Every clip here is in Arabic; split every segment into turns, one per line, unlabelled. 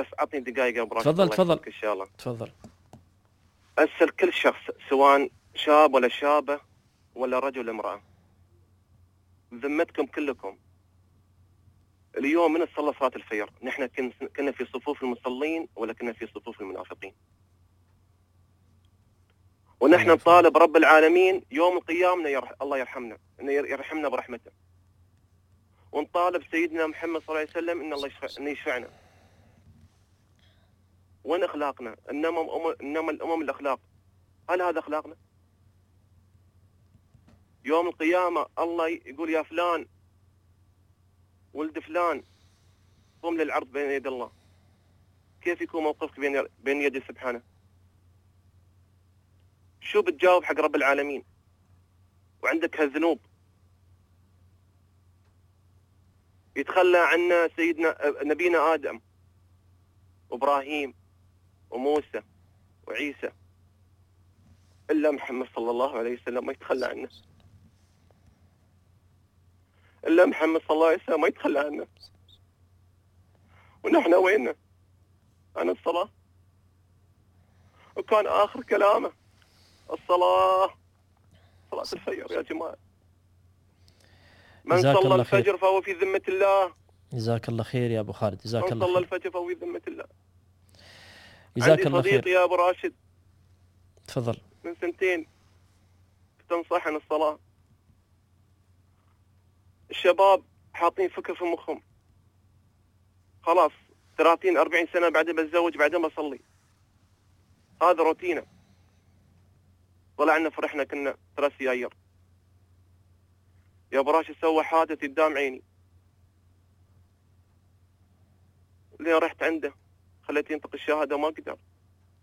بس عطني دقائق يا ابو راشد
تفضل. تفضل
إن شاء الله.
تفضل.
اسال كل شخص سواء شاب ولا شابة ولا رجل امرأة. بذمتكم كلكم. اليوم من صلى صلاة الفجر. نحن كن- كنا في صفوف المصلين ولا كنا في صفوف المنافقين. ونحن. نطالب رب العالمين يوم القيامة يرح... الله يرحمنا إنه ير- يرحمنا برحمته. ونطالب سيدنا محمد صلى الله عليه وسلم إن الله يشفع... إنه يشفعنا. وين أخلاقنا؟ إنما. إنما الأمم الأخلاق هل هذا أخلاقنا؟ يوم القيامة الله يقول يا فلان ولد فلان قم للعرض بين يد الله كيف يكون موقفك بين بين يدي سبحانه؟ شو بتجاوب حق رب العالمين؟ وعندك هالذنوب يتخلى عنا سيدنا نبينا آدم وابراهيم وموسى وعيسى إلا محمد صلى الله عليه وسلم ما يتخلى عنه. إلا محمد صلى الله عليه وسلم ما يتخلى عنه. ونحن ويننا عن الصلاة. وكان آخر كلامه الصلاة. صلاة الفجر يا جماعة. من صلى. الفجر فهو في ذمة الله.
جزاك الله خير يا أبو خالد. جزاك
من
الله
صلى
خير.
الفجر فهو في ذمة الله.
جزاك الله
صديقي
خير.
يا أبو راشد.
تفضل.
من سنتين تنصح عن الصلاة. الشباب حاطين فكر في مخهم. خلاص 30 40 سنة بعدين بتزوج بعدين بصلي هذا روتينه طلعنا فرحنا كنا ثلاث سياير يا براش سوى حادث قدام عيني. لين رحت عنده. خليته ينطق الشهادة ما قدر.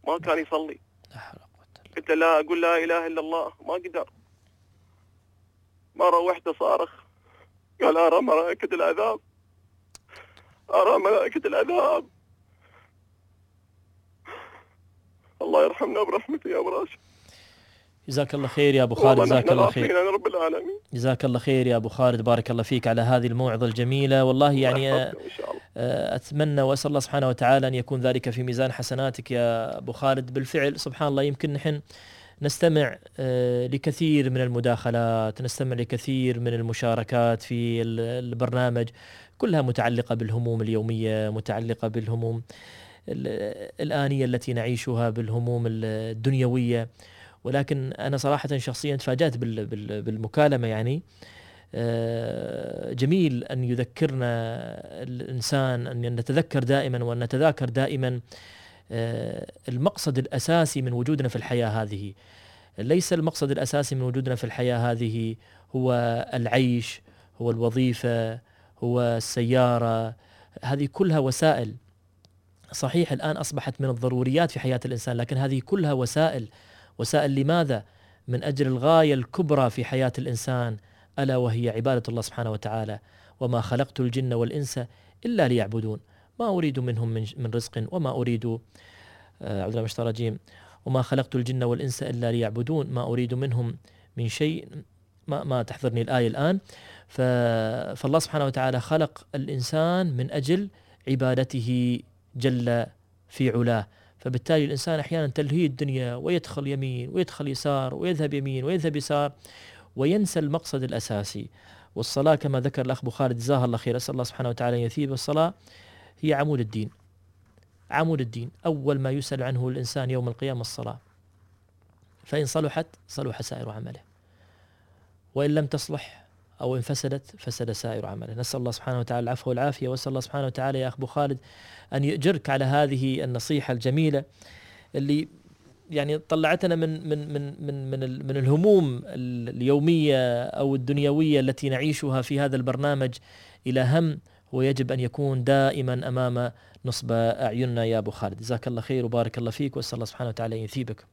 ما كان يصلي.
لا حول ولا
قلت لا أقول لا إله إلا الله. ما قدر. مرة واحدة صارخ. قال أرى ملائكة العذاب. أرى ملائكة العذاب. الله يرحمنا برحمته يا أبو راشد.
جزاك الله خير يا أبو خالد جزاك الله خير.
رب العالمين.
جزاك الله خير يا أبو خالد بارك الله فيك على هذه الموعظة الجميلة. والله يعني
الله
آه،
شاء الله.
أتمنى وأسأل الله سبحانه وتعالى أن يكون ذلك في ميزان حسناتك يا أبو خالد. بالفعل سبحان الله يمكن نحن نستمع آه، لكثير من المداخلات نستمع لكثير من المشاركات في ال- البرنامج كلها متعلقة بالهموم اليومية متعلقة بالهموم ال- الآنية التي نعيشها بالهموم الدنيوية. ولكن أنا صراحة شخصيا تفاجأت بال- بال- بالمكالمة يعني. آه، جميل أن يذكرنا الإنسان أن نتذكر دائما وان نتذاكر دائما آه، المقصد الأساسي من وجودنا في الحياة هذه. ليس المقصد الأساسي من وجودنا في الحياة هذه هو العيش هو الوظيفة هو السيارة. هذه كلها وسائل. صحيح الآن أصبحت من الضروريات في حياة الإنسان لكن هذه كلها وسائل. وسائل لماذا؟ من أجل الغاية الكبرى في حياة الإنسان. ألا وهي عبادة الله سبحانه وتعالى وما خلقت الجن والإنس إلا ليعبدون. ما أريد منهم من من رزق وما أريد آه، من الشيطان الرجيم وما خلقت الجن والإنس إلا ليعبدون. ما أريد منهم من شيء ما ما تحضرني الآية الآن. فالله سبحانه وتعالى خلق الإنسان من أجل عبادته جل في علاه. فبالتالي الإنسان أحيانا تلهيه الدنيا ويدخل يمين ويدخل يسار ويذهب يمين ويذهب يسار. وينسى المقصد الأساسي. والصلاة كما ذكر الأخ ابو خالد جزاه الله خير أسأل الله سبحانه وتعالى أن يثيب الصلاة هي عمود الدين. عمود الدين أول ما يسأل عنه الإنسان يوم القيامة الصلاة. فإن صلحت صلح سائر عمله. وإن لم تصلح أو إن فسدت فسد سائر عمله. نسأل الله سبحانه وتعالى العفو والعافية وأسأل الله سبحانه وتعالى يا أخ ابو خالد أن يؤجرك على هذه النصيحة الجميلة اللي يعني طلعتنا من من من من من, من الهموم ال- اليومية أو الدنيوية التي نعيشها في هذا البرنامج إلى هم ويجب أن يكون دائما أمام نصب أعيننا يا أبو خالد. جزاك الله خير وبارك الله فيك وأسأل الله سبحانه وتعالى أن يثيبك.